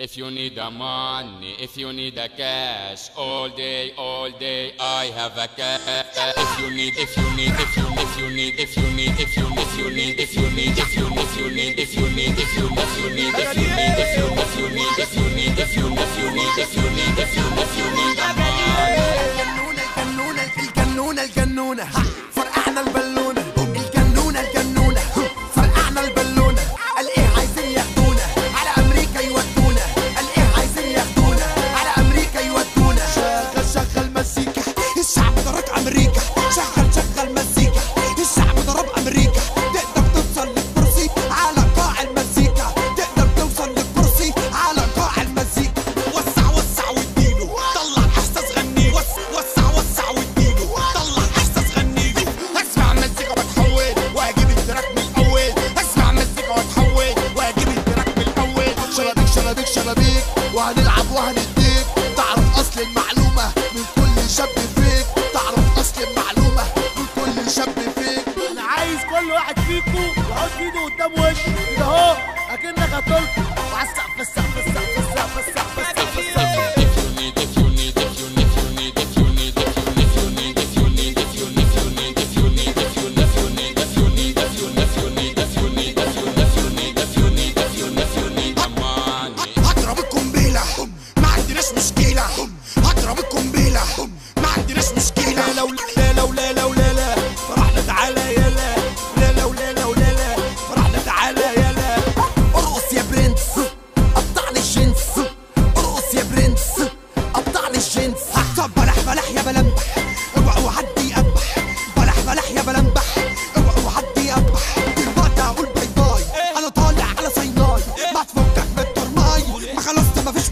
If you need the money, if you need the cash, all day, all day, I have a cash. If you need, if you need, if you, if you need, if you need, if you, if you need, if you need, if you, if you need, if you need, if you, if you need, if you شرابيك وهنلعب وهنديك. تعرف أصل المعلومة من كل شاب فيك. تعرف أصل المعلومة من كل شاب فيك. أنا عايز كل واحد فيكم يحط إيده قدام وشه كده اهو أكنك هتلقي وعلى السقف السقف السقف. لا لا لو لا لا فرحنا تعالى يلا لا. لا لو لا لا فرحنا تعالى يلا ارقص يا برنس قطعني الجنس. ارقص يا برنس قطعني الجنس. طب بلح بلح يا بلح بلح يا بلمبح دلوقتي bye bye أنا طالع على ما تفكك من الترماي ما خلصت مفيش